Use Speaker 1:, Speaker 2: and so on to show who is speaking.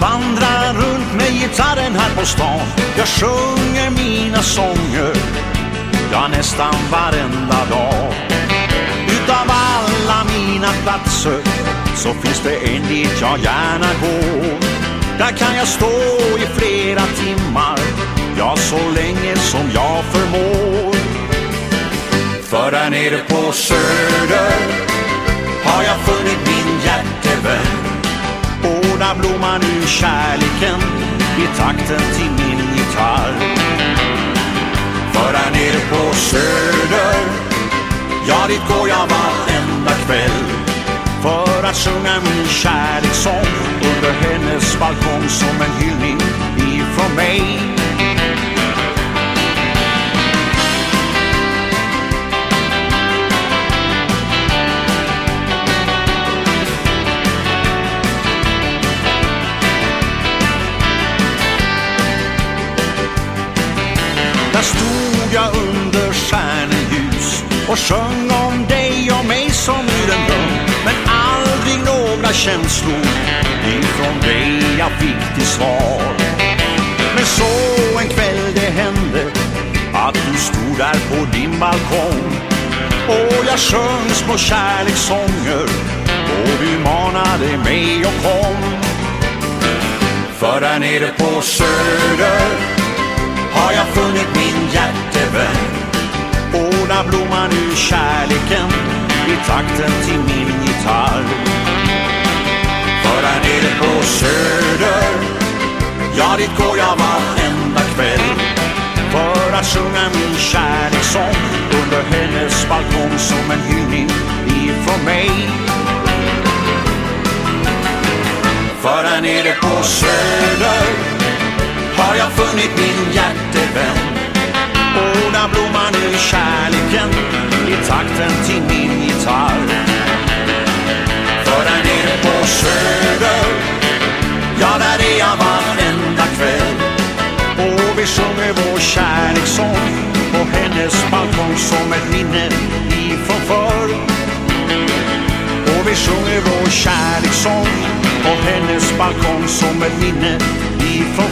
Speaker 1: Jag vandrar runt med gitarren här på stan. Jag sjunger mina sånger Ja, nästan varenda dag. Utav alla mina platser Så finns det en dit jag gärna går. Där kan jag stå i flera timmar Ja, så länge som jag förmår. För där nere på Söder Har jag funnit min hjärtevän. Och där blommar nu kärleken I takten till min gitarr. För här nere på Söder Ja, dit går jag varenda kväll. För att sjunga min kärlekssång Under hennes balkong som en hyllning Där stod jag under stjärnljus och sjöng om dig och mig som ur en dröm Men aldrig några känslor ifrån dig jag fick till svar. Men så en kväll det hände att du stod där på din balkong. Och jag sjöng små kärlekssånger och du manade mig och kom. För där nere på Söder har jag funnit min hjärtevän. Ordna där blommar nu kärleken i takten till min gitarr. För här nere på Söder Ja, dit går jag varenda kväll. För att sjunga min kärlekssång Under hennes balkong som en hyllning ifrån mig. För här nere på Söder har jag funnit min takten till min gitarr. För där nere på Söder, ja där är jag varenda kväll. Och vi sjunger vår kärlekssång på hennes balkong som ett minne ifrån förr. Och vi sjunger vår kärlekssång på hennes balkong som ett minne ifrån förr